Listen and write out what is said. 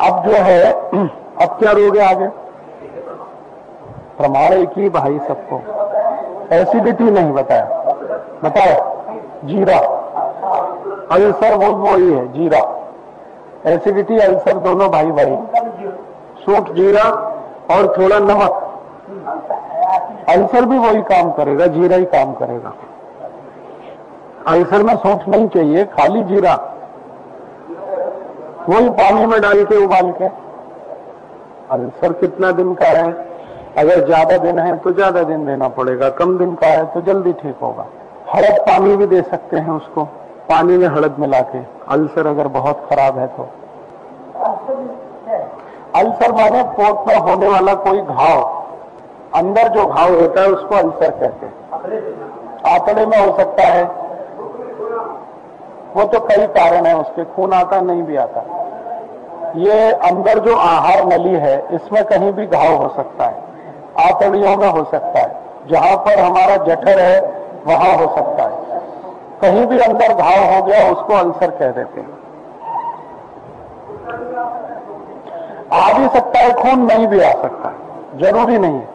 अब जो है, अब क्या रोग आगे? प्रमाण एक ही भाई सबको। एसिडिटी नहीं बताया। बताया? जीरा। अल्सर वो वही है, जीरा। एसिडिटी अल्सर दोनों भाई भाई सूट जीरा और थोड़ा नमक। अल्सर भी वही काम करेगा, जीरा ही काम करेगा। अल्सर में सूट नहीं चाहिए, खाली जीरा। वही पानी में डाल के उबाल के। अल्सर कितना दिन का है? अगर ज़्यादा दिन है तो ज़्यादा दिन देना पड़ेगा, कम दिन का है तो जल्दी ठीक होगा। हड़द पानी भी दे सकते हैं उसको, पानी में हड़द मिला के। अल्सर अगर बहुत खराब है तो। अल्सर माने पोट में होने वाला कोई घाव। अंदर जो घाव होता है उसको अल्सर कहते हैं। आंतड़े में हो सकता है वो तो कई कारण है, उसके खून आता, नहीं भी आता। ये अंदर जो आहार नली है, इसमें कहीं भी घाव हो सकता है, आतड़ियों में हो सकता है, जहाँ पर हमारा जठर है, वहाँ हो सकता है। कहीं भी अंदर घाव हो गया, उसको अल्सर कह देते हैं। आ भी सकता है खून नहीं भी आ सकता, ज़रूरी नहीं है।